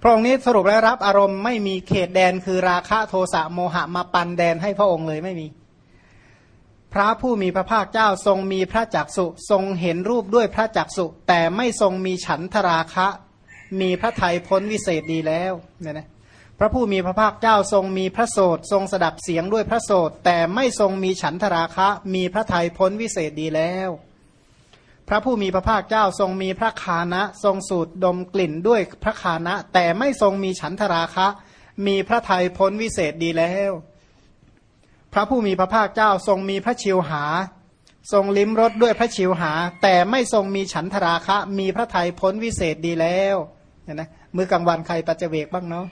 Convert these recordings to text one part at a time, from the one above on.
พระองค์นี้สรุปแล้วรับอารมณ์ไม่มีเขตแดนคือราคะโทสะโมหะมาปันแดนให้พระองค์เลยไม่มี พระผู้มีพระภาคเจ้าทรงมีพระจักสุทรงเห็นรูปด้วยพระจักสุแต่ไม่ทรงมีฉันทราคะ มีพระไทยพ้นวิเศษดีแล้วเนี่ยนะพระผู้มีพระภาคเจ้าทรงมีพระโสดทรงสดับเสียงด้วยพระโสดแต่ไม่ทรงมีฉันทราคะ มีพระไทยพ้นวิเศษดีแล้ว พระผู้มีพระภาคเจ้าทรงมีพระคานะทรงสูดดมกลิ่นด้วยพระคานะ แต่ไม่ทรงมีฉันทราคะ มีพระไทยพ้นวิเศษดีแล้ว พระผู้มีพระภาคเจ้าทรงมีพระชิวหา ทรงลิ้มรสด้วยพระชิวหา แต่ไม่ทรงมีฉันทราคะ มีพระไทยพ้นวิเศษดีแล้วเห็นไหมมือกลางวันใครปัจเจเวกบ้างเนาะ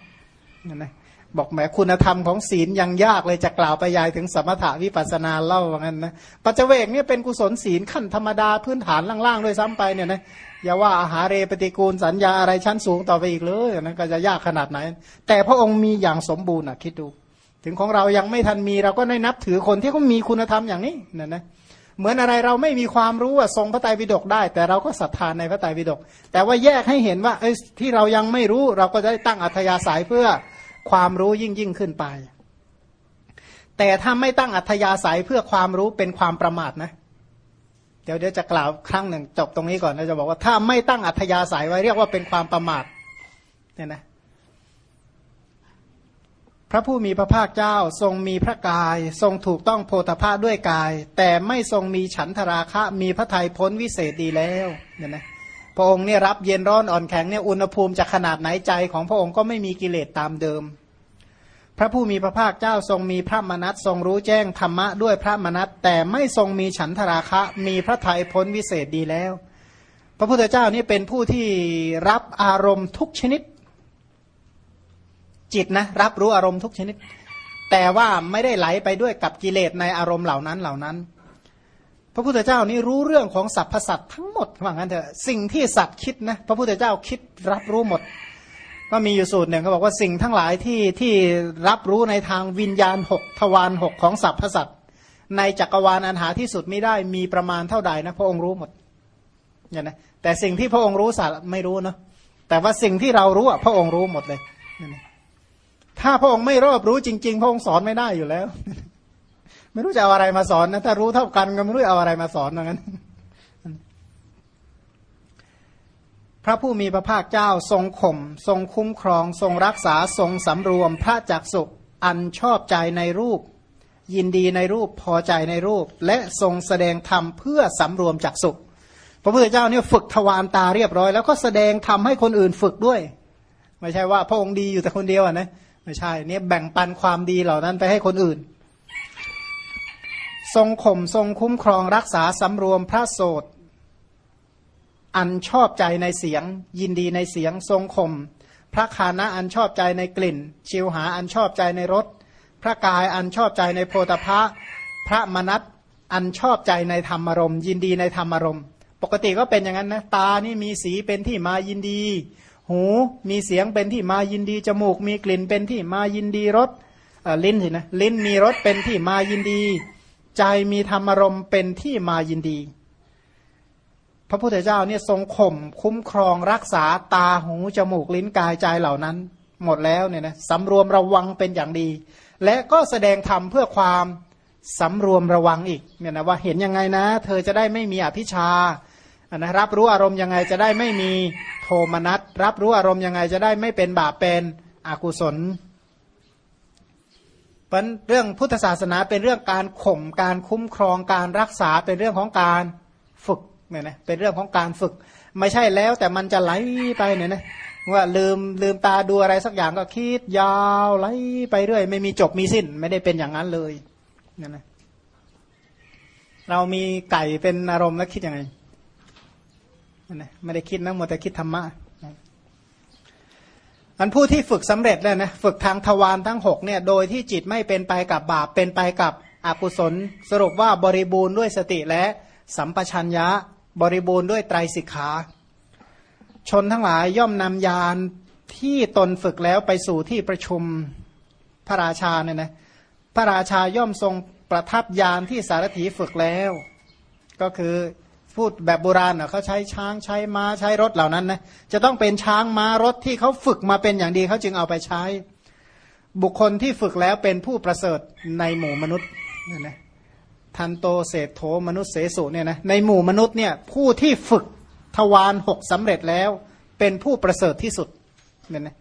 นะ บอกแหมคุณธรรมของศีลยังยากเลยจะกล่าวไปยายถึงสมถะวิปัสนาเล่าว่างั้นนะปัจเจเวกเนี่ยเป็นกุศลศีลขั้นธรรมดาพื้นฐานล่างๆด้วยซ้ำไปเนี่ยนะอย่าว่าอาหารเรปฏิกูลสัญญาอะไรชั้นสูงต่อไปอีกเลยนะก็จะยากขนาดไหน แต่พระองค์มีอย่างสมบูรณ์อะคิดดู ถึงของเรายังไม่ทันมีเราก็ได้นับถือคนที่เขามีคุณธรรมอย่างนี้นะนะเหมือนอะไรเราไม่มีความรู้ว่าทรงพระไตรปิฎกได้ แต่เราก็ศรัทธานในพระไตรปิฎกแต่ว่าแยกให้เห็นว่าไอ้ที่เรายังไม่รู้เราก็จะได้ตั้งอัธยาศัยเพื่อ ความรู้ยิ่งยิ่งขึ้นไป แต่ถ้าไม่ตั้งอัธยาศัยเพื่อความรู้เป็นความประมาทนะ เดี๋ยวเดี๋ยวจะกล่าวครั้งหนึ่งจบตรงนี้ก่อนเราจะบอกว่าถ้าไม่ตั้งอัธยาศัยไว้เรียกว่าเป็นความประมาทเนี่ยนะพระผู้มีพระภาคเจ้าทรงมีพระกาย ทรงถูกต้องโพธภาด้วยกาย แต่ไม่ทรงมีฉันทราคะมีพระทัยพ้นวิเศษดีแล้วเนี่ยนะพระองค์เนี่ยรับเย็นร้อนอ่อนแข็งเนี่ยอุณหภูมิจะขนาดไหนใจของพระองค์ก็ไม่มีกิเลสตามเดิม พระผู้มีพระภาคเจ้าทรงมีพระมนัตทรงรู้แจ้งธรรมะด้วยพระมนัตแต่ไม่ทรงมีฉันทราคะ มีพระทัยพ้นวิเศษดีแล้ว พระพุทธเจ้านี่เป็นผู้ที่รับอารมณ์ทุกชนิด จิตนะ รับรู้อารมณ์ทุกชนิด แต่ว่าไม่ได้ไหลไปด้วยกับกิเลสในอารมณ์เหล่านั้นเหล่านั้น พระพุทธเจ้านี่รู้เรื่องของสรรพสัตว์ทั้งหมดว่างั้นเถอะสิ่งที่สัตว์คิดนะ พระพุทธเจ้าคิดรับรู้หมด ก็มีอยู่สูตรหนึ่งเขาบอกว่าสิ่งทั้งหลายที่ที่รับรู้ในทางวิญญาณหกทวารหกของสรรพสัตว์ในจักรวาลอันหาที่สุดไม่ได้มีประมาณเท่าใดนะพระองค์รู้หมดเนี่ยนะแต่สิ่งที่พระองค์รู้สัตว์ไม่รู้เนาะแต่ว่าสิ่งที่เรารู้อะพระองค์รู้หมดเลยเนี่ยถ้าพระองค์ไม่รอบรู้จริง ๆ พระองค์สอนไม่ได้อยู่แล้ว ไม่รู้จะเอาอะไรมาสอนนะถ้ารู้เท่ากันก็ไม่รู้เอาอะไรมาสอนเหมือนกันพ ระผู้มีพระภาคเจ้าทรงข่ม ทรงคุ้มครอง ทรงรักษาทรงสำรวม พระจักสุอันชอบใจในรูป ยินดีในรูปพอใจในรูป และทรงแสดงธรรมเพื่อสำรวมจักสุพระพุทธเจ้าเนี่ยฝึกทวารตาเรียบร้อย แล้วก็แสดงธรรมให้คนอื่นฝึกด้วย ไม่ใช่ว่าพระองค์ดีอยู่แต่คนเดียวนะไม่ใช่เนี่ยแบ่งปันความดีเหล่านั้นไปให้คนอื่น ทรงข่มทรงคุ้มครองรักษาสำรวมพระโสด อันชอบใจในเสียง ยินดีในเสียงทรงข่มพระคานะอันชอบใจในกลิ่น ชิวหาอันชอบใจในรสพระกายอันชอบใจในโพธพะ พระมนัตอันชอบใจในธรรมารมยินดีในธรรมารมปกติก็เป็นอย่างนั้นนะตานี่มีสีเป็นที่มายินดี หูมีเสียงเป็นที่มายินดีจมูก มีกลิ่นเป็นที่มายินดีรสลิ้นสินะลิ้นมีรสเป็นที่มายินดี ใจมีธรรมารมเป็นที่มายินดี พระพุทธเจ้าเนี่ยทรงข่มคุ้มครองรักษาตาหูจมูกลิ้นกายใจเหล่านั้น หมดแล้วเนี่ยนะสำรวมระวังเป็นอย่างดี และก็แสดงธรรมเพื่อความสำรวมระวังอีกเนี่ยนะว่าเห็นยังไงนะ เธอจะได้ไม่มีอภิชานะรับรู้อารมณ์ยังไงจะได้ไม่มีโทมนัสรับรู้อารมณ์ยังไงจะได้ไม่เป็นบาปเป็นอกุศลเพราะเรื่องพุทธศาสนาเป็นเรื่องการข่มการคุ้มครองการรักษาเป็นเรื่องของการฝึก เนี่ยนะเป็นเรื่องของการฝึก ไม่ใช่แล้วแต่มันจะไหลไปเนี่ยนะว่าลืมลืมตาดูอะไรสักอย่างก็คิดยาวไหลไปเรื่อย ไม่มีจบมีสิ้น ไม่ได้เป็นอย่างนั้นเลยเนี่ยนะเรามีไก่เป็นอารมณ์แล้วคิดยังไงนะไม่ได้คิดนะมัวแต่คิดธรรมะอันผู้ที่ฝึกสำเร็จแล้วนะฝึกทางทวารทั้งหกเนี่ยโดยที่จิตไม่เป็นไปกับบาปเป็นไปกับอกุศล สรุปว่าบริบูรณ์ด้วยสติและสัมปชัญญะ บริบูรณ์ด้วยไตรสิกขา ชนทั้งหลายย่อมนำยานที่ตนฝึกแล้วไปสู่ที่ประชุมพระราชาเนี่ยนะพระราชาย่อมทรงประทับยานที่สารถีฝึกแล้ว ก็คือพูดแบบโบราณเขาใช้ช้างใช้ม้าใช้รถเหล่านั้นนะจะต้องเป็นช้างม้ารถที่เขาฝึกมาเป็นอย่างดีเขาจึงเอาไปใช้ บุคคลที่ฝึกแล้วเป็นผู้ประเสริฐในหมู่มนุษย์เนี่ยนะ ทันโตเศธโธมนุษย์เสสุเนี่ยนะในหมู่มนุษย์เนี่ยผู้ที่ฝึกทวารหกสำเร็จแล้ว เป็นผู้ประเสริฐที่สุดเนี่ยนะ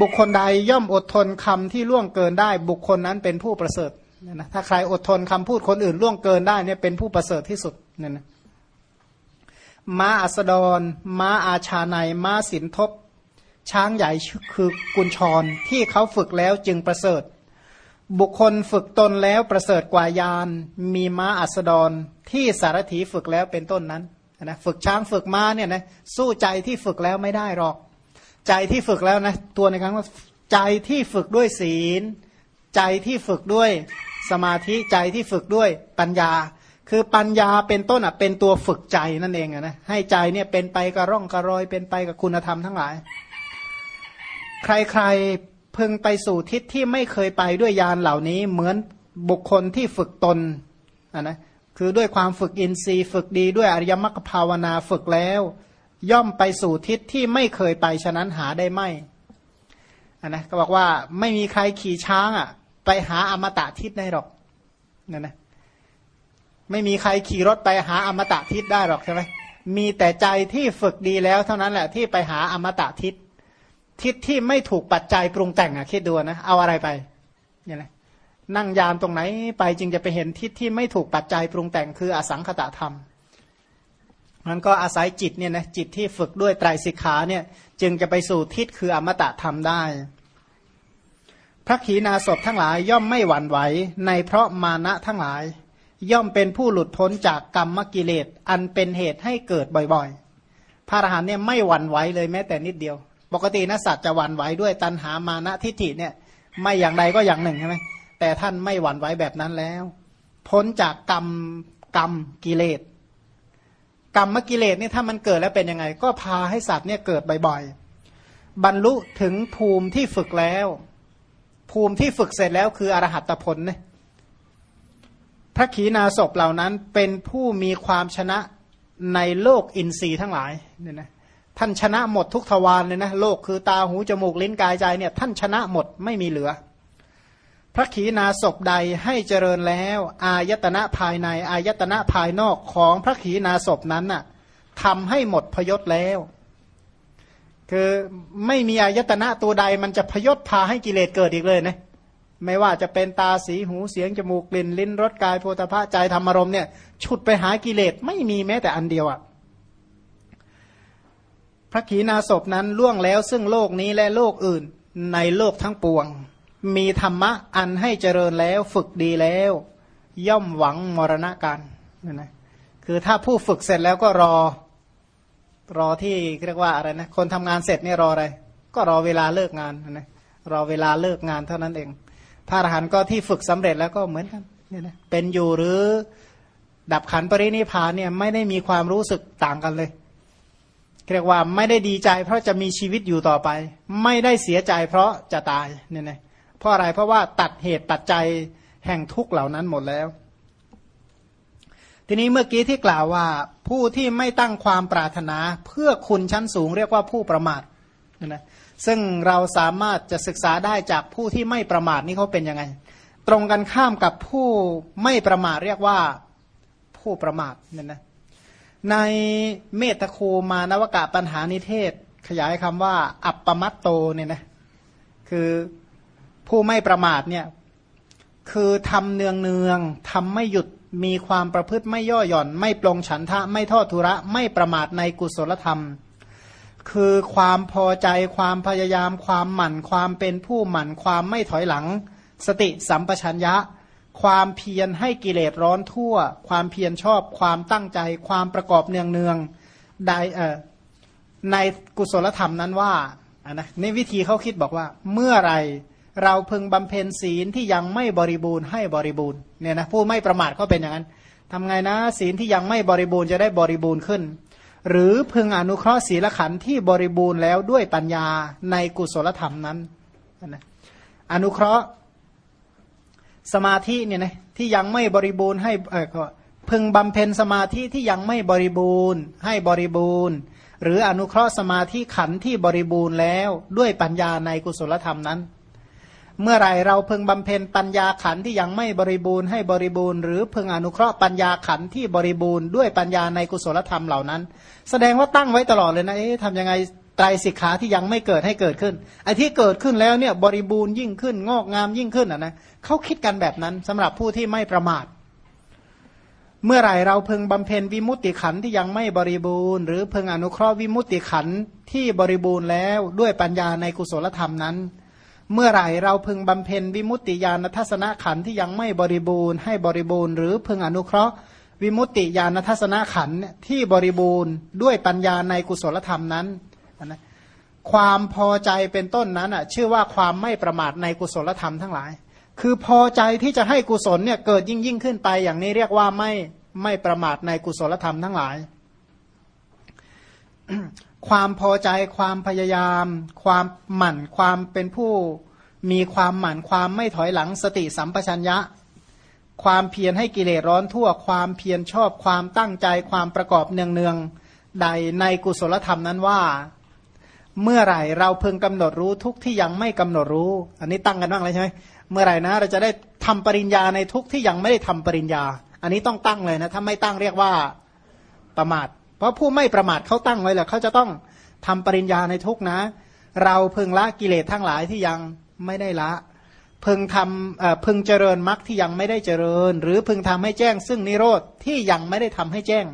บุคคลใดย่อมอดทนคำที่ล่วงเกินได้ บุคคลนั้นเป็นผู้ประเสริฐเนี่ยนะถ้าใครอดทนคำพูดคนอื่นล่วงเกินได้เนี่ยเป็นผู้ประเสริฐที่สุดเนี่ยนะม้าอัสดร ม้าอาชาในม้าสินทบ ช้างใหญ่คือกุญชรที่เขาฝึกแล้วจึงประเสริฐ บุคคลฝึกตนแล้วประเสริฐกว่ายาน มีม้าอัสดรที่สารถีฝึกแล้วเป็นต้นนั้นนะฝึกช้างฝึกม้าเนี่ยนะสู้ใจที่ฝึกแล้วไม่ได้หรอก ใจที่ฝึกแล้วนะตัวในครั้งว่าใจที่ฝึกด้วยศีล ใจที่ฝึกด้วยสมาธิใจที่ฝึกด้วยปัญญา คือปัญญาเป็นต้นอะเป็นตัวฝึกใจนั่นเองนะให้ใจเนี่ยเป็นไปกระร่องกระรอยเป็นไปกับคุณธรรมทั้งหลาย ใครๆ พึงไปสู่ทิศที่ไม่เคยไปด้วยยานเหล่านี้เหมือนบุคคลที่ฝึกตนอะนะคือด้วยความฝึกอินทรีย์ ฝึกดีด้วยอริยมรรคภาวนาฝึกแล้ว ย่อมไปสู่ทิศที่ไม่เคยไปฉะนั้นหาได้ไม่ะนะก็บอกว่าไม่มีใครขี่ช้างอะ ไปหาอมตะทิศได้หรอกนั่นนะไม่มีใครขี่รถไปหาอมตะทิศได้หรอกใช่ไหมมีแต่ใจที่ฝึกดีแล้วเท่านั้นแหละที่ไปหาอมตะทิศ ทิศที่ไม่ถูกปัจจัยปรุงแต่งอะคิดดูนะเอาอะไรไปเนี่ยนะนั่งยานตรงไหนไปจึงจะไปเห็นทิศที่ไม่ถูกปัจจัยปรุงแต่งคืออสังขตะธรรมมันก็อาศัยจิตเนี่ยนะจิตที่ฝึกด้วยไตรสิกขาเนี่ยจึงจะไปสู่ทิศคืออมตะธรรมได้ พระขีณาสพทั้งหลายย่อมไม่หวั่นไหวในเพราะมานะทั้งหลาย ย่อมเป็นผู้หลุดพ้นจากกรรมกิเลสอันเป็นเหตุให้เกิดบ่อยๆ พระอรหันต์เนี่ยไม่หวั่นไหวเลยแม้แต่นิดเดียว ปกตินะสัตว์จะหวั่นไหวด้วยตัณหามานะทิฏฐิเนี่ย ไม่อย่างใดก็อย่างหนึ่งใช่ไหมแต่ท่านไม่หวั่นไหวแบบนั้นแล้ว พ้นจากกรรมกรรมกิเลสกรรมกิเลสเนี่ยถ้ามันเกิดแล้วเป็นยังไง ก็พาให้สัตว์เนี่ยเกิดบ่อยๆ บรรลุถึงภูมิที่ฝึกแล้ว ภูมิที่ฝึกเสร็จแล้วคืออรหัตผลเนี่ยพระขีณาสพเหล่านั้นเป็นผู้มีความชนะในโลกอินทรีย์ทั้งหลายเนี่ยนะ ท่านชนะหมดทุกทวารเลยนะโลกคือตาหูจมูกลิ้นกายใจเนี่ยท่านชนะหมดไม่มีเหลือ พระขีณาสพใดให้เจริญแล้ว อายตนะภายในอายตนะภายนอกของพระขีณาสพนั้นน่ะทำให้หมดพยศแล้ว คือไม่มีอายตนะตัวใดมันจะพยศพาให้กิเลสเกิดอีกเลยนะไม่ว่าจะเป็นตาสีหูเสียงจมูกกลิ่นลิ้นรสกายโพธาภาใจธรรมารมเนี่ย ฉุดไปหากิเลสไม่มีแม้แต่อันเดียวอะ่ะ พระขีณาสพนั้นล่วงแล้วซึ่งโลกนี้และโลกอื่นในโลกทั้งปวง มีธรรมะอันให้เจริญแล้วฝึกดีแล้ว ย่อมหวังมรณะกันนะคือถ้าผู้ฝึกเสร็จแล้วก็รอ รอที่เรียกว่าอะไรนะคนทำงานเสร็จนี่รออะไร ก็รอเวลาเลิกงานนะรอเวลาเลิกงานเท่านั้นเองพระอรหันต์ก็ที่ฝึกสำเร็จแล้วก็เหมือนกันเนี่ยนะเป็นอยู่หรือดับขันปรินิพานเนี่ยไม่ได้มีความรู้สึกต่างกันเลย เรียกว่าไม่ได้ดีใจ เพราะจะมีชีวิตอยู่ต่อไป ไม่ได้เสียใจ เพราะจะตายเนี่ยนะเพราะอะไรเพราะว่าตัดเหตุปัจจัยแห่งทุกเหล่านั้นหมดแล้ว ทีนี้เมื่อกี้ที่กล่าวว่าผู้ที่ไม่ตั้งความปรารถนาเพื่อคุณชั้นสูง เรียกว่าผู้ประมาทนะซึ่งเราสามารถจะศึกษาได้จากผู้ที่ไม่ประมาทนี่เขาเป็นยังไง ตรงกันข้ามกับผู้ไม่ประมาทเรียกว่าผู้ประมาทเนี่ยนะ ในเมตโคมานวกะปัญหานิเทศ ขยายคำว่า อัปปมัตโตเนี่ยนะคือผู้ไม่ประมาทเนี่ยคือทำเนืองเนืองทำไม่หยุดมีความประพฤติไม่ย่อหย่อน ไม่ปลงฉันทะ ไม่ทอดทุระ ไม่ประมาทในกุศลธรรม คือความพอใจความพยายาม ความหมั่น ความเป็นผู้หมั่น ความไม่ถอยหลัง สติสัมปชัญญะ ความเพียรให้กิเลสร้อนทั่ว ความเพียรชอบความตั้งใจ ความประกอบเนืองเนืองใดเออในกุศลธรรมนั้นว่าอะนะในวิธีเขาคิดบอกว่า เมื่อไรเราพึงบำเพ็ญศีลที่ยังไม่บริบูรณ์ให้บริบูรณ์เนี่ยนะผู้ไม่ประมาทก็เป็นอย่างนั้นทำไงนะศีลที่ยังไม่บริบูรณ์จะได้บริบูรณ์ขึ้น หรือพึงอนุเคราะห์ศีลขันธ์ที่บริบูรณ์แล้วด้วยปัญญาในกุศลธรรมนั้นนะอนุเคราะห์ สมาธิเนี่ยนะที่ยังไม่บริบูรณ์ให้เออก็พึงบำเพ็ญสมาธิที่ยังไม่บริบูรณ์ ให้บริบูรณ์ หรืออนุเคราะห์สมาธิขันที่บริบูรณ์แล้วด้วยปัญญาในกุศลธรรมนั้น เมื่อไรเราพึงบำเพ็ญปัญญาขันที่ยังไม่บริบูรณ์ให้บริบูรณ์ หรือพึงอนุเคราะห์ปัญญาขันที่บริบูรณ์ด้วยปัญญาในกุศลธรรมเหล่านั้น แสดงว่าตั้งไว้ตลอดเลยนะเอ๊ะทำยังไง ไตรสิกขาที่ยังไม่เกิดให้เกิดขึ้นไอ้ที่เกิดขึ้นแล้วเนี่ยบริบูรณ์ยิ่งขึ้นงอกงามยิ่งขึ้นอะนะเขาคิดกันแบบนั้นสำหรับผู้ที่ไม่ประมาท เมื่อไหร่เราพึงบำเพ็ญวิมุตติขันที่ยังไม่บริบูรณ์ หรือพึงอนุเคราะห์วิมุตติขันที่บริบูรณ์แล้วด้วยปัญญาในกุศลธรรมนั้น เมื่อไหร่เราพึงบำเพ็ญวิมุตติญาณทัศนขันที่ยังไม่บริบูรณ์ให้บริบูรณ์หรือพึงอนุเคราะห์วิมุตติญาณทัศนขันที่บริบูรณ์ด้วยปัญญาในกุศลธรรมนั้น นะความพอใจเป็นต้นนั้นอะชื่อว่าความไม่ประมาทในกุศลธรรมทั้งหลาย คือพอใจที่จะให้กุศลเนี่ยเกิดยิ่งยิ่งขึ้นไป อย่างนี้เรียกว่าไม่ไม่ประมาทในกุศลธรรมทั้งหลาย ความพอใจความพยายาม ความหมั่นความเป็นผู้มีความหมั่นความไม่ถอยหลังสติสัมปชัญญะ ความเพียรให้กิเลสร้อนทั่ว ความเพียรชอบความตั้งใจความประกอบเนืองเนืองใดในกุศลธรรมนั้นว่า เมื่อไหร่เราเพึงกำหนดรู้ทุกที่ยังไม่กำหนดรู้ อันนี้ตั้งกันบ้างเลยใช่ไหมเมื่อไหร่นะ เราจะได้ทำปริญญาในทุกที่ยังไม่ได้ทำปริญญา อันนี้ต้องตั้งเลยนะถ้าไม่ตั้งเรียกว่าประมาท เพราะผู้ไม่ประมาทเขาตั้งไว้แหละเขาจะต้องทำปริญญาในทุกนะ เราเพึงละกิเลสทั้งหลายที่ยังไม่ได้ละพึงทำพึงเจริญมรรคที่ยังไม่ได้เจริญ หรือพึงทำให้แจ้ง ซึ่งนิโรธที่ยังไม่ได้ทำให้แจ้ง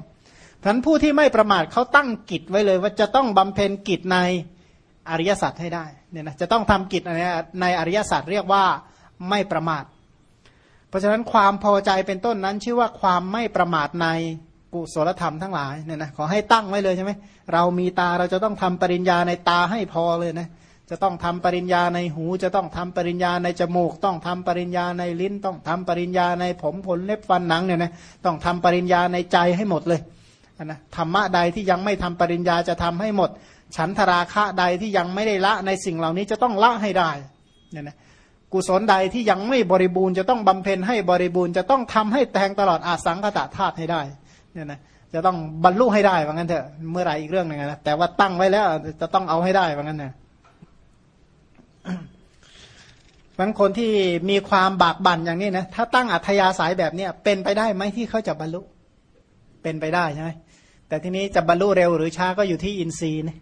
ท่านผู้ที่ไม่ประมาทเขาตั้งกิจไว้เลยว่าจะต้องบำเพ็ญกิจใน อริยสัจให้ได้เนี่ยนะจะต้องทำกิจในในอริยสัจเรียกว่าไม่ประมาท เพราะฉะนั้นความพอใจเป็นต้นนั้นชื่อว่าความไม่ประมาทในกุศลธรรมทั้งหลายเนี่ยนะขอให้ตั้งไว้เลยใช่ไหมเรามีตาเราจะต้องทำปริญญาในตาให้พอเลยนะจะต้องทำปริญญาในหู จะต้องทำปริญญาในจมูก ต้องทำปริญญาในลิ้น ต้องทำปริญญาในผมขนเล็บฟันหนังเนี่ยนะต้องทำปริญญาในใจให้หมดเลยนะธรรมะใดที่ยังไม่ทำปริญญาจะทำให้หมด ฉันทราคะใดที่ยังไม่ได้ละในสิ่งเหล่านี้จะต้องละให้ได้เนี่ยนะกุศลใดที่ยังไม่บริบูรณ์จะต้องบำเพ็ญให้บริบูรณ์จะต้องทำให้แทงตลอดอาสังขตะธาตุให้ได้เนี่ยนะจะต้องบรรลุให้ได้ว่างั้นเถอะเมื่อไรอีกเรื่องหนึ่งนะแต่ว่าตั้งไว้แล้วจะต้องเอาให้ได้ว่างั้นเถอะบางคนที่มีความบากบั่นอย่างนี้นะถ้าตั้งอัธยาศัยแบบเนี้ยเป็นไปได้ไหมที่เขาจะบรรลุ เป็นไปได้ใช่ไหมแต่ทีนี้จะบรรลุเร็วหรือช้าก็อยู่ที่อินทรีย์นะ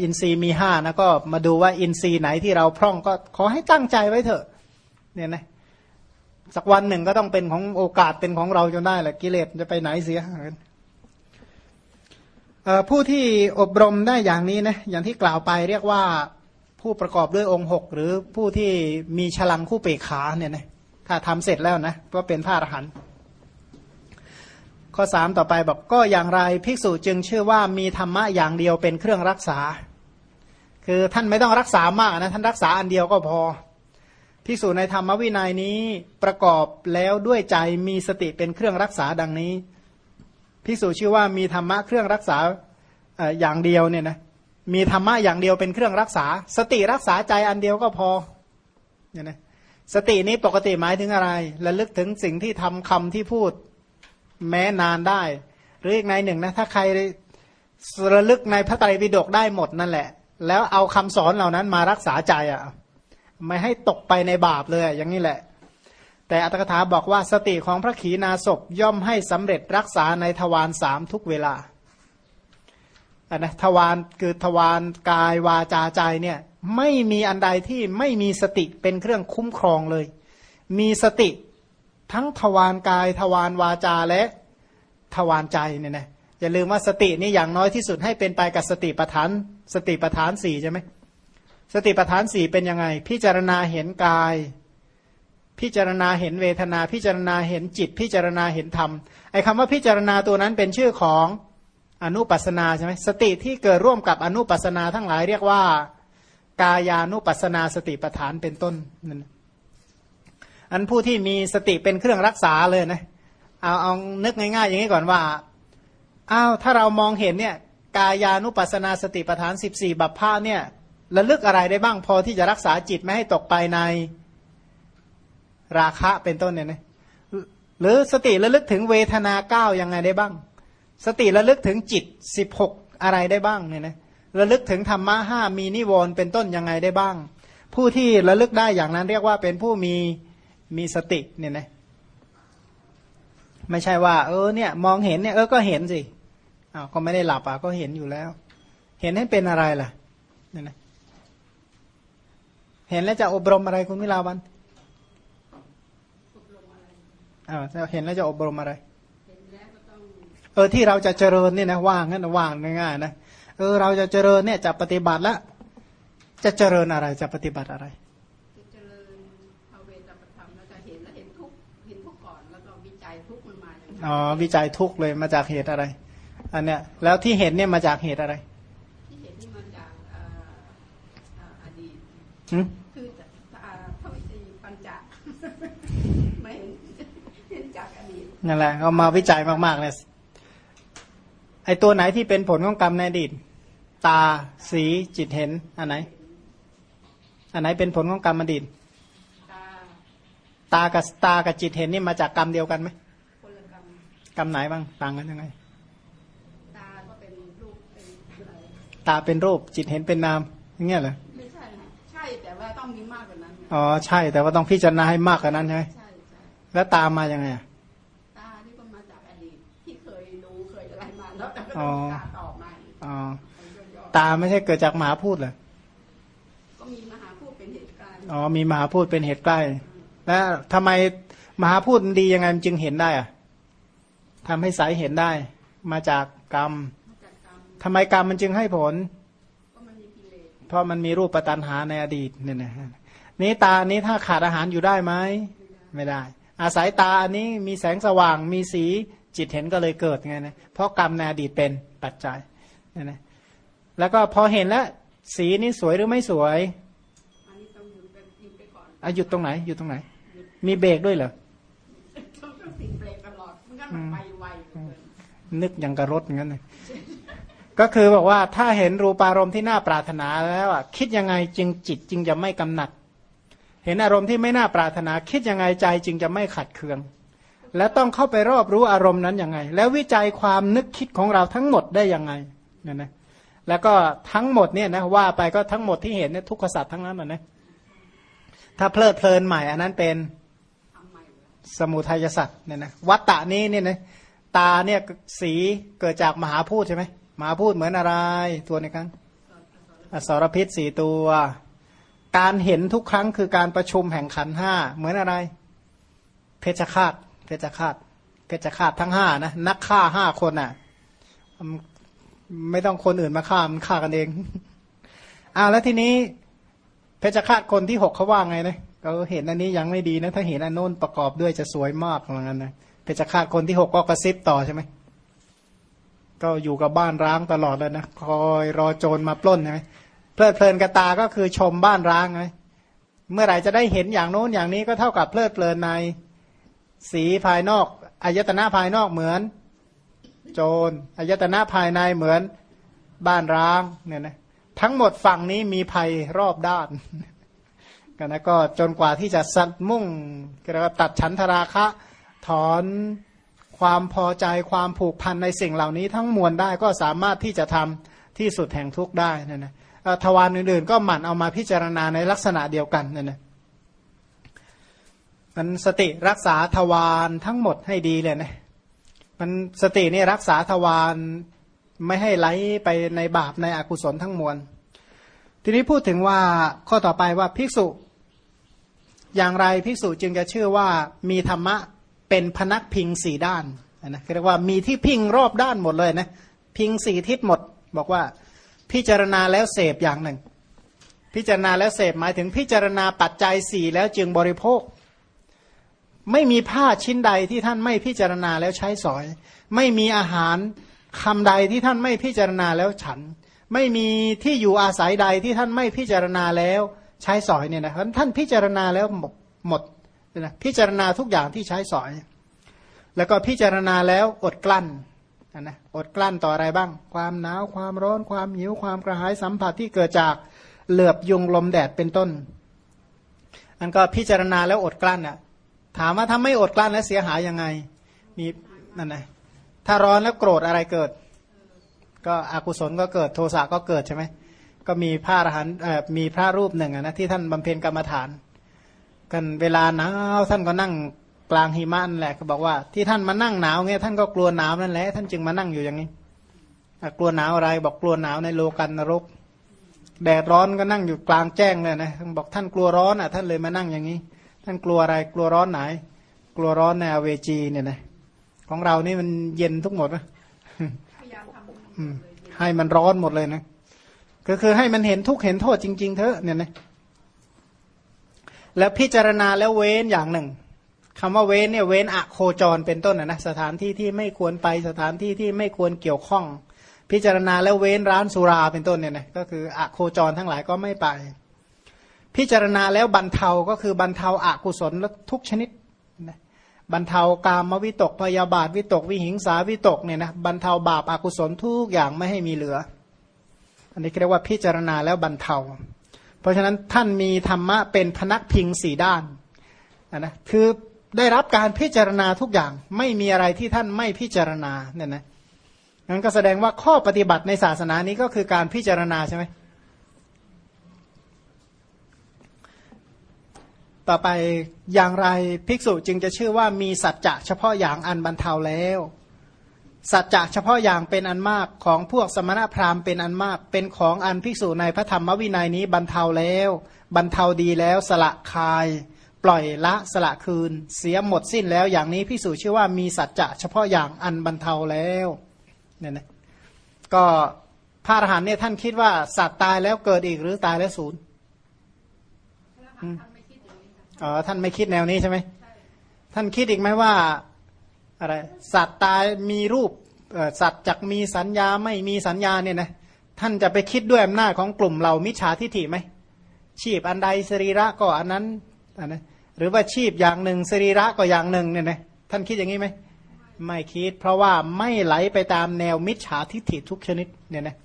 อินทรีย์มีห้านะก็มาดูว่าอินทรีย์ไหนที่เราพร่องก็ขอให้ตั้งใจไว้เถอะเนี่ยนะสักวันหนึ่งก็ต้องเป็นของโอกาสเป็นของเราจนได้แหละกิเลสจะไปไหนเสียผู้ที่อบรมได้อย่างนี้นะอย่างที่กล่าวไปเรียกว่าผู้ประกอบด้วยองค์หกหรือผู้ที่มีฉลังคู่เปกขาเนี่ยนะถ้าทำเสร็จแล้วนะก็เป็นพระอรหันต์ ข้อสามต่อไปบอกก็อย่างไรภิกษุจึงเชื่อว่ามีธรรมะอย่างเดียวเป็นเครื่องรักษา คือท่านไม่ต้องรักษามากนะท่านรักษาอันเดียวก็พอภิกษุในธรรมวินัยนี้ประกอบแล้วด้วยใจมีสติเป็นเครื่องรักษาดังนี้ภิกษุชื่อว่ามีธรรมะเครื่องรักษาอย่างเดียวเนี่ยนะมีธรรมะอย่างเดียวเป็นเครื่องรักษา สติรักษาใจอันเดียวก็พอเนี่ยนะสตินี้ปกติหมายถึงอะไรระลึกถึงสิ่งที่ทำคำที่พูด แม้นานได้ หรืออีกในหนึ่งนะถ้าใครระลึกในพระไตรปิฎกได้หมดนั่นแหละ แล้วเอาคำสอนเหล่านั้นมารักษาใจอะไม่ให้ตกไปในบาปเลยอย่างนี้แหละ แต่อัตถกถาบอกว่าสติของพระขีณาสพย่อมให้สำเร็จรักษาในทวารสามทุกเวลาอันนะทวารคือทวารกายวาจาใจเนี่ยไม่มีอันใดที่ไม่มีสติเป็นเครื่องคุ้มครองเลย มีสติ ทั้งทวารกายทวารวาจาและทวารใจเนี่ยนะอย่าลืมว่าสตินี่อย่างน้อยที่สุดให้เป็นไปกับสติปัฏฐาน สติปัฏฐานสี่ใช่ไหมสติปัฏฐานสี่เป็นยังไง พิจารณาเห็นกาย พิจารณาเห็นเวทนา พิจารณาเห็นจิต พิจารณาเห็นธรรมไอ้คำว่าพิจารณาตัวนั้นเป็นชื่อของอนุปัสนาใช่ไหมสติที่เกิดร่วมกับอนุปัสนาทั้งหลายเรียกว่า กายานุปัสนาสติปัฏฐานเป็นต้นนั่น อันผู้ที่มีสติเป็นเครื่องรักษาเลยนะเอาเอานึกง่ายๆ อย่างนี้ก่อนว่าอ้าวถ้าเรามองเห็นเนี่ย กายานุปัสนาสติปัฏฐานสิบสี่บัพพาเนี่ยระลึกอะไรได้บ้างพอที่จะรักษาจิตไม่ให้ตกไปในราคะเป็นต้นเนี่ยนะหรือสติระลึกถึงเวทนาเก้ายังไงได้บ้าง สติระลึกถึงจิตสิบหกอะไรได้บ้างเนี่ยนะระลึกถึงธรรมะห้ามีนิวรณ์เป็นต้นยังไงได้บ้าง ผู้ที่ระลึกได้อย่างนั้นเรียกว่าเป็นผู้มี มีสติเนี่ยนะไม่ใช่ว่า เออเนี่ย มองเห็นเนี่ยเออก็เห็นสิอ้าวก็ไม่ได้หลับอะก็เห็นอยู่แล้ว เห็นให้เป็นอะไรล่ะเนี่ยนะเห็นแล้วจะอบรมอะไรคุณวิลาวันอ้าเห็นแล้วจะอบรมอะไรเออที่เราจะเจริญเนี่ยนะว่างนั่นว่างง่ายๆนะเออเราจะเจริญเนี่ยจะปฏิบัติแล้วจะเจริญอะไรจะปฏิบัติอะไร อย่างไรอ๋อวิจัยทุกข์เลยมาจากเหตุอะไร อันเนี้ยแล้วที่เห็นเนี่ยมาจากเหตุอะไร ที่เห็นนี่มันจากเอ่อเอ่ออดีตหึคือจะอ่าพระวิสีปัญจไม่เห็นเห็นจากอดีตนั่นแหละเอามาวิจัยมากๆเนี่ยไอตัวไหนที่เป็นผลของกรรมในอดีต ตาสีจิตเห็นอันไหน อันไหนเป็นผลของกรรมอดีตตาตากับตากับจิตเห็นนี่มาจากกรรมเดียวกันไหมคนละกรรม กรรมไหนบ้างต่างกันยังไง ตาก็เป็นรูปเป็นอะไรตาเป็นรูปจิตเห็นเป็นนามอย่างเงี้ยเหรอไม่ใช่นะใช่แต่ว่าต้องมีมากกว่านั้นนะอ๋อใช่ แต่ว่าต้องพิจารณาให้มากกว่านั้นใช่ไหมใช่ใช่แล้วตามมายังไงอะตานี่ก็มาจากอดีตที่เคยดูเคยอะไรมาแล้วแต่ก็อ๋ต้อองการต่อมาอีกอ๋อย่อตาไม่ใช่เกิดจากหมาพูดเหรอๆก็มีมหาพูดเป็นเหตุการณ์อ๋อมีมหาพูดเป็นเหตุใกล้ แล้วทำไมมหาพูดมันดียังไงมันจึงเห็นได้อะ ทำให้สายเห็นได้ มาจากกรรมมาจากกรรมทำไมกรรมมันจึงให้ผลก็มันมีกิเลสเพราะมันมีรูปปัตันหาในอดีตเนี่ยนะฮะนี้ตานี้ถ้าขาดอาหารอยู่ได้ไหมไม่ได้ อาศัยตาอันนี้มีแสงสว่างมีสีจิตเห็นก็เลยเกิดไงนะเพราะกรรมในอดีตเป็นปัจจัยเนี่ยนะแล้วก็พอเห็นแล้วสีนี้สวยหรือไม่สวยอันนี้ต้องหยุดไปหยุดไปก่อนอะหยุดตรงไหนหยุดตรงไหน มีเบรกด้วยเหรอต้องต้องติดเบรกตลอดไม่งั้นมันไปไวเกิ นึกอย่างกระรถงั้นเลยก็คือบอกว่าถ้าเห็นรูปารมณ์ที่น่าปรารถนาแล้วอะคิดยังไงจึงจิตจึงจะไม่กำหนัด เห็นอารมณ์ที่ไม่น่าปรารถนา คิดยังไงใจจึงจะไม่ขัดเคือง และต้องเข้าไปรอบรู้อารมณ์นั้นยังไง แล้ววิจัยความนึกคิดของเราทั้งหมดได้ยังไงเนี่ยนะแล้วก็ทั้งหมดเนี่ยนะว่าไปก็ทั้งหมดที่เห็นเนี่ยทุกขสัตว์ทั้งนั้นนะนะถ้าเพลิดเพลินใหม่ อันนั้นเป็นสมุทัยสัตว์เนี่ยนะวัตตะนี้เนี่ยนะ ตาเนี่ยสีเกิดจากมหาพูดใช่ไหมมหาพูดเหมือนอะไรตัวในครั้งสอสรพิษสี่ตัว การเห็นทุกครั้งคือการประชุมแห่งขันห้าเหมือนอะไร เพชฌฆาตเพชฌฆาตเพชฌฆาตทั้งห้านะนักฆ่าห้าคนอะ ไม่ต้องคนอื่นมาฆ่ามันฆ่ากันเองอ้าวแล้วทีนี้ เพชฌฆาตคนที่หกเขาว่าไงนะก็เห็นอันนี้ยังไม่ดีนะ ถ้าเห็นอันโน้นประกอบด้วยจะสวยมากเหมือนกันนะ เพชฌฆาตคนที่หกก็กระซิบต่อใช่ไหมก็อยู่กับบ้านร้างตลอดเลยนะคอยรอโจรมาปล้นใช่ไหมเพลิดเพลินกระตาก็คือชมบ้านร้างไงเมื่อไหร่จะได้เห็นอย่างโน้นอย่างนี้ก็เท่ากับเพลิดเพลินในสีภายนอกอายตนะภายนอกเหมือน โจรอายตนะภายในเหมือนบ้านร้างเนี่ยนะทั้งหมดฝั่งนี้มีภัยรอบด้านกันนะก็จนกว่าที่จะสัตมุ่งเรียกว่าตัดฉันทราคะ ถอนความพอใจความผูกพันในสิ่งเหล่านี้ทั้งมวลได้ก็สามารถที่จะทำที่สุดแห่งทุกข์ได้นะนะทวารอื่นๆ ก็หมั่นเอามาพิจารณาในลักษณะเดียวกันนะนะมันสติรักษาทวารทั้งหมดให้ดีเลยนะมันสตินี่รักษาทวารไม่ให้ไหลไปในบาปในอกุศลทั้งมวล ทีนี้พูดถึงว่าข้อต่อไปว่าภิกษุ อย่างไรภิกษุจึงจะเชื่อว่ามีธรรมะ เป็นพนักพิงสี่ด้านนะเรียกว่ามีที่พิงรอบด้านหมดเลยนะพิงสี่ทิศหมด บอกว่าพิจารณาแล้วเสพอย่างหนึ่ง พิจารณาแล้วเสพหมายถึงพิจารณาปัจจัยสี่แล้วจึงบริโภค ไม่มีผ้าชิ้นใดที่ท่านไม่พิจารณาแล้วใช้สอย ไม่มีอาหารคำใดที่ท่านไม่พิจารณาแล้วฉัน ไม่มีที่อยู่อาศัยใดที่ท่านไม่พิจารณาแล้วใช้สอยเนี่ยนะท่านพิจารณาแล้วหมดหมด นะพิจารณาทุกอย่างที่ใช้สอย แล้วก็พิจารณาแล้วอดกลั้นนะนอดกลั้นต่ออะไรบ้าง ความหนาวความร้อนความหิวความกระหายสัมผัสที่เกิดจากเหลือบยุงลมแดดเป็นต้น อันก็พิจารณาแล้วอดกลั้นอะถามว่าถ้าไม่อดกลั้นแล้วเสียหายยังไง มีนั่นไงถ้าร้อนแล้วโกรธอะไรเกิด ก็อกุศลก็เกิดโทสะก็เกิดใช่ไหมก็มีพระอรหันต์มีพระรูปหนึ่งนะที่ท่านบำเพ็ญกรรมฐาน กันเวลาหนาวท่านก็นั่งกลางหิมะนั่นแหละก็บอกว่าที่ท่านมานั่งหนาวเงี้ยท่านก็กลัวหนาวนั่นแหละท่านจึงมานั่งอยู่อย่างนี้กลัวหนาวอะไรบอกกลัวหนาวในโลกันนรก แดดร้อนก็นั่งอยู่กลางแจ้งเลยนะบอกท่านกลัวร้อนอะ ท่านเลยมานั่งอย่างนี้ ท่านกลัวอะไรกลัวร้อนไหน กลัวร้อนในอเวจีเนี่ยนะของเรานี่มันเย็นทุกหมดนะให้มันร้อนหมดเลยนะก็คือให้มันเห็นทุกเห็นโทษจริง ๆเถอะเนี่ยนะ แล้วพิจารณาแล้วเว้นอย่างหนึ่งคำว่าเว้นเนี่ยเว้นอะโคจรเป็นต้นนะนะสถานที่ที่ไม่ควรไปสถานที่ที่ไม่ควรเกี่ยวข้อง พิจารณาแล้วเว้นร้านสุราเป็นต้นเนี่ยนะก็คืออะโคจรทั้งหลายก็ไม่ไป พิจารณาแล้วบรรเทาก็คือบรรเทาอากุศลทุกชนิดนะบรรเทากามวิตกพยาบาทวิตกวิหิงสาวิตกเนี่ยนะบรรเทาบาปอากุศลทุกอย่างไม่ให้มีเหลือ อันนี้เรียกว่าพิจารณาแล้วบรรเทา เพราะฉะนั้นท่านมีธรรมะเป็นพนักพิงสี่ด้านนะคือได้รับการพิจารณาทุกอย่างไม่มีอะไรที่ท่านไม่พิจารณาเนี่ยนะนั้นก็แสดงว่าข้อปฏิบัติในศาสนานี้ก็คือการพิจารณาใช่ไหมต่อไปอย่างไรภิกษุจึงจะชื่อว่ามีสัจจะเฉพาะอย่างอันบรรเทาแล้ว สัจจะเฉพาะอย่างเป็นอันมากของพวกสมณพราหมณ์เป็นอันมาก เป็นของอันภิกษุในพระธรรมวินัยนี้บรรเทาแล้ว บรรเทาดีแล้วสละคาย ปล่อยละสละคืน เสียหมดสิ้นแล้วอย่างนี้ภิกษุชื่อว่ามีสัจจะเฉพาะอย่างอันบรรเทาแล้วเนี่ยนะก็พระอรหันต์เนี่ยท่านคิดว่าสัตว์ตายแล้วเกิดอีกหรือตายแล้วศูนย์อ๋อท่านไม่คิดแนวนี้ใช่ไหมท่านคิดอีกไหมว่า อะไรสัตว์ตายมีรูปสัตว์จักมีสัญญาไม่มีสัญญาเนี่ยนะท่านจะไปคิดด้วยอำนาจของกลุ่มเรามิจฉาทิฐิไหมชีพอันใดสรีระก็อันนั้นอันนะหรือว่าชีพอย่างหนึ่งสรีระก็อย่างหนึ่งเนี่ยนะท่านคิดอย่างนี้ไหมไม่คิด เพราะว่าไม่ไหลไปตามแนวมิจฉาทิฐิทุกชนิดเนี่ยนะ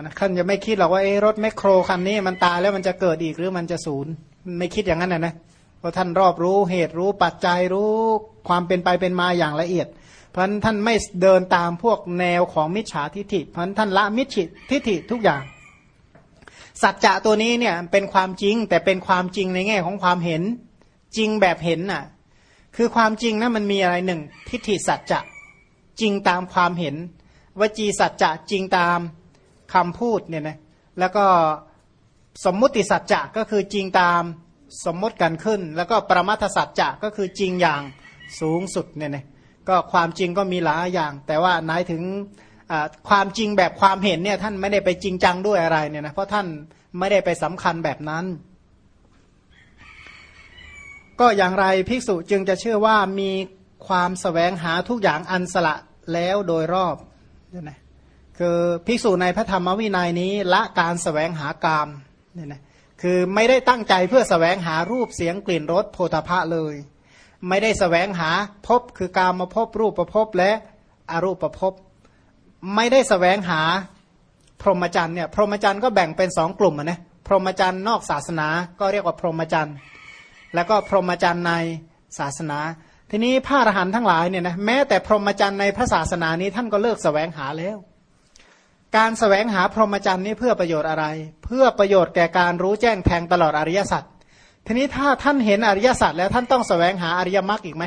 นะท่านจะไม่คิดหรอกว่าไอ้รถแมคโครคันนี้มันตายแล้วมันจะเกิดอีกหรือมันจะศูนย์ไม่คิดอย่างนั้นนะนะเพราะท่านรอบรู้เหตุรู้ปัจจัยรู้ ความเป็นไปเป็นมาอย่างละเอียด เพราะฉะนั้นท่านไม่เดินตามพวกแนวของมิจฉาทิฏฐิ เพราะฉะนั้นท่านละมิจฉาทิฏฐิทุกอย่าง สัจจะตัวนี้เนี่ยเป็นความจริงแต่เป็นความจริงในแง่ของความเห็นจริงแบบเห็นน่ะ คือความจริงนะมันมีอะไรหนึ่งทิฏฐิสัจจะจริงตามความเห็น วจีสัจจะจริงตามคำพูดเนี่ยนะแล้วก็สมมุติสัจจะก็คือจริงตามสมมติกันขึ้น แล้วก็ประมัทสัจจะก็คือจริงอย่าง สูงสุดเนี่ยนะก็ความจริงก็มีหลายอย่าง แต่ว่าหมายถึงความจริงแบบความเห็นเนี่ยท่านไม่ได้ไปจริงจังด้วยอะไรเนี่ยนะเพราะท่านไม่ได้ไปสำคัญแบบนั้น ก็อย่างไรภิกษุจึงจะเชื่อว่ามีความสแสวงหาทุกอย่างอันสละแล้วโดยรอบเนี่ยนะคือภิกษุในพระธรรมวินัยนี้ละการสแสวงหากามเนี่ยนะคือไม่ได้ตั้งใจเพื่อสแสวงหารูปเสียงกลิ่นรสโพธาภะเลย ไม่ได้สแสวงหาพบคือการมาพบรูปประพบและอรูปประพบไม่ได้สแสวงหาพรหมจรรย์เนี่ยพรหมจรรย์ก็แบ่งเป็นสองกลุ่มนะพรหมจรรย์นอกศาสนาก็เรียกว่าพรหมจรรย์แล้วก็พรหมจรรย์ในศาสนา ทีนี้พระอรหันต์ทั้งหลายเนี่ยนะแม้แต่พรหมจรรย์ในพระศาสนานี้ท่านก็เลิกสแสวงหาแล้ว การสแสวงหาพรหมจรรย์นี้เพื่อประโยชน์อะไร เพื่อประโยชน์แก่การรู้แจ้งแทงตลอดอริยสัจ ทีนี้ถ้าท่านเห็นอริยสัจแล้วท่านต้องสแสวงหาอริยมรรคอีกไหม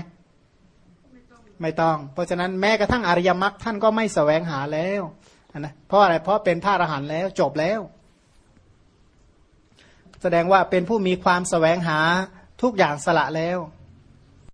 ไม่ต้อง เพราะฉะนั้นแม้กระทั่งอริยมรรคท่านก็ไม่สแสวงหาแล้วนะเพราะอะไรเพราะเป็นพระอรหันต์แล้วจบแล้ว แสดงว่าเป็นผู้มีความสแสวงหาทุกอย่างสละแล้ว